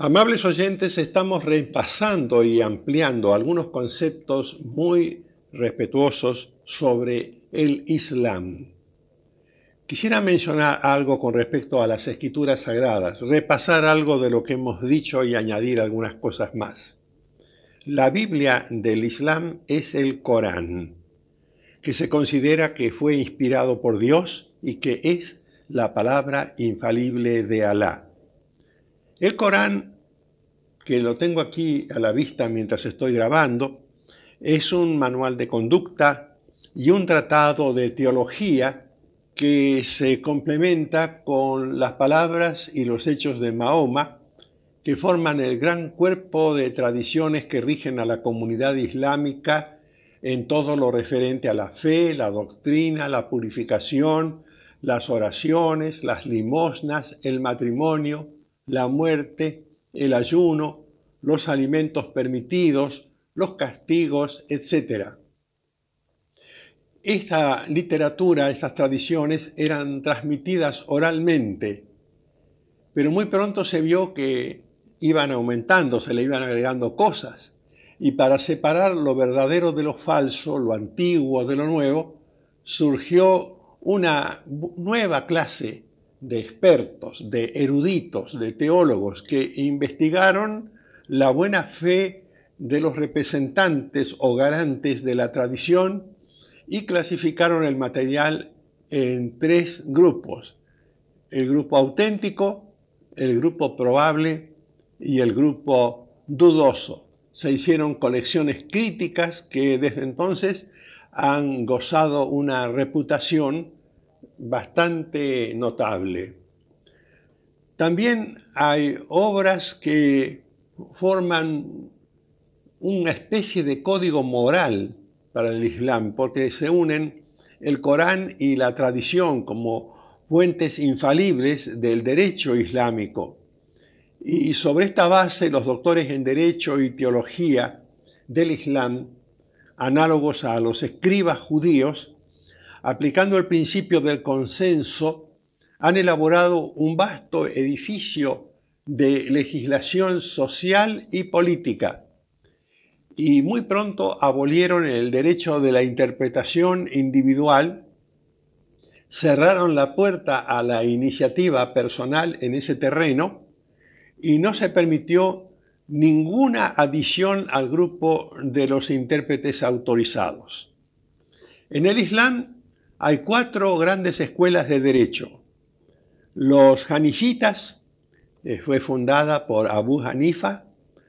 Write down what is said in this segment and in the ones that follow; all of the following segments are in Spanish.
Amables oyentes, estamos repasando y ampliando algunos conceptos muy respetuosos sobre el Islam. Quisiera mencionar algo con respecto a las escrituras sagradas, repasar algo de lo que hemos dicho y añadir algunas cosas más. La Biblia del Islam es el Corán, que se considera que fue inspirado por Dios y que es la palabra infalible de Alá. El Corán, que lo tengo aquí a la vista mientras estoy grabando, es un manual de conducta y un tratado de teología que se complementa con las palabras y los hechos de Mahoma, que forman el gran cuerpo de tradiciones que rigen a la comunidad islámica en todo lo referente a la fe, la doctrina, la purificación, las oraciones, las limosnas, el matrimonio, la muerte, el ayuno, los alimentos permitidos, los castigos, etc. Esta literatura, estas tradiciones eran transmitidas oralmente, pero muy pronto se vio que iban aumentando, se le iban agregando cosas. Y para separar lo verdadero de lo falso, lo antiguo de lo nuevo, surgió una nueva clase de expertos, de eruditos, de teólogos que investigaron la buena fe de los representantes o garantes de la tradición y clasificaron el material en tres grupos. El grupo auténtico, el grupo probable y el grupo dudoso. Se hicieron colecciones críticas que desde entonces han gozado una reputación bastante notable. También hay obras que forman una especie de código moral para el Islam, porque se unen el Corán y la tradición como fuentes infalibles del derecho islámico. Y sobre esta base los doctores en Derecho y Teología del Islam, análogos a los escribas judíos, aplicando el principio del consenso, han elaborado un vasto edificio de legislación social y política y muy pronto abolieron el derecho de la interpretación individual, cerraron la puerta a la iniciativa personal en ese terreno y no se permitió ninguna adición al grupo de los intérpretes autorizados. En el Islam hay cuatro grandes escuelas de derecho. Los hanifitas, eh, fue fundada por Abu Hanifa,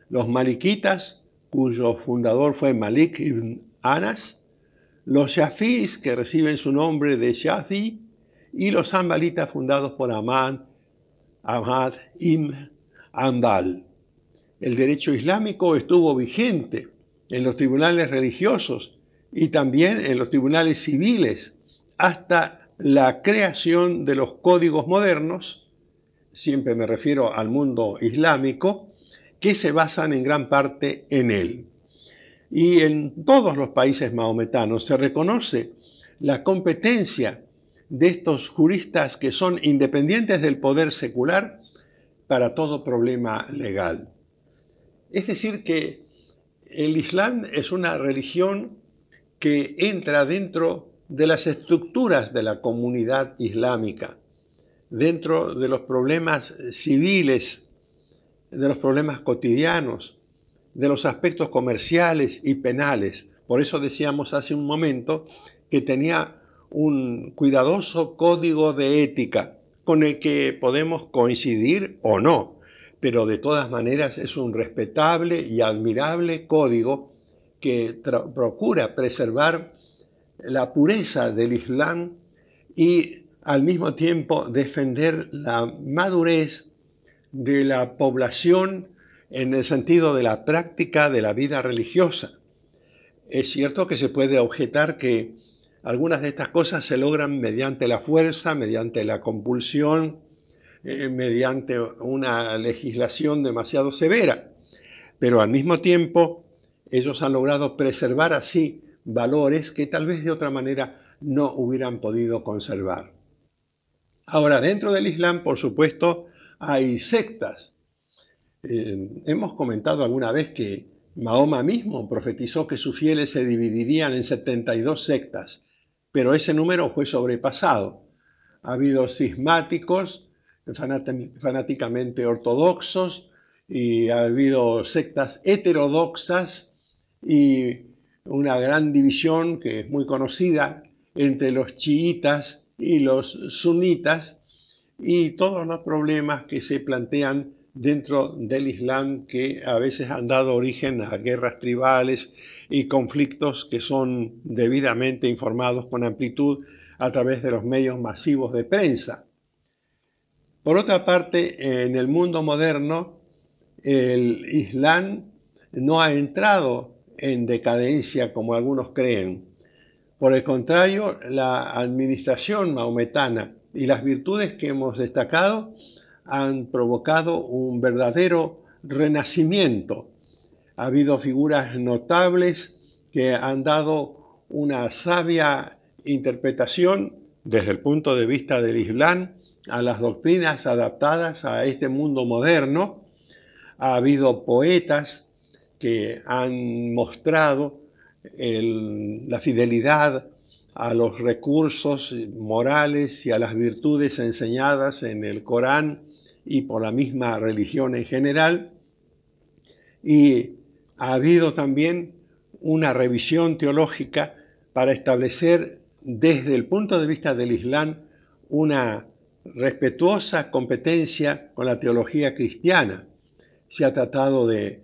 los malikitas, cuyo fundador fue Malik ibn Anas, los shafis, que reciben su nombre de Shafi, y los ambalitas fundados por Ahmad, Ahmad ibn Ambal. El derecho islámico estuvo vigente en los tribunales religiosos y también en los tribunales civiles hasta la creación de los códigos modernos, siempre me refiero al mundo islámico, que se basan en gran parte en él. Y en todos los países mahometanos se reconoce la competencia de estos juristas que son independientes del poder secular para todo problema legal. Es decir, que el Islam es una religión que entra dentro de las estructuras de la comunidad islámica, dentro de los problemas civiles, de los problemas cotidianos, de los aspectos comerciales y penales. Por eso decíamos hace un momento que tenía un cuidadoso código de ética con el que podemos coincidir o no, pero de todas maneras es un respetable y admirable código que procura preservar la pureza del Islam y al mismo tiempo defender la madurez de la población en el sentido de la práctica de la vida religiosa. Es cierto que se puede objetar que algunas de estas cosas se logran mediante la fuerza, mediante la compulsión, eh, mediante una legislación demasiado severa, pero al mismo tiempo ellos han logrado preservar así valores que tal vez de otra manera no hubieran podido conservar. Ahora, dentro del Islam, por supuesto, hay sectas. Eh, hemos comentado alguna vez que Mahoma mismo profetizó que sus fieles se dividirían en 72 sectas, pero ese número fue sobrepasado. Ha habido cismáticos, fanáticamente ortodoxos, y ha habido sectas heterodoxas y una gran división que es muy conocida entre los chiitas y los sunitas y todos los problemas que se plantean dentro del Islam que a veces han dado origen a guerras tribales y conflictos que son debidamente informados con amplitud a través de los medios masivos de prensa. Por otra parte, en el mundo moderno, el Islam no ha entrado en decadencia como algunos creen. Por el contrario, la administración maometana y las virtudes que hemos destacado han provocado un verdadero renacimiento. Ha habido figuras notables que han dado una sabia interpretación desde el punto de vista del Islam a las doctrinas adaptadas a este mundo moderno. Ha habido poetas que han mostrado la fidelidad a los recursos morales y a las virtudes enseñadas en el Corán y por la misma religión en general. Y ha habido también una revisión teológica para establecer desde el punto de vista del Islam una respetuosa competencia con la teología cristiana. Se ha tratado de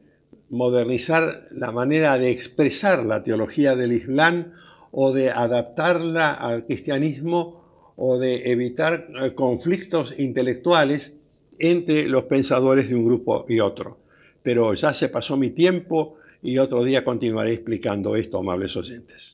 modernizar la manera de expresar la teología del Islam o de adaptarla al cristianismo o de evitar eh, conflictos intelectuales entre los pensadores de un grupo y otro. Pero ya se pasó mi tiempo y otro día continuaré explicando esto, amables oyentes.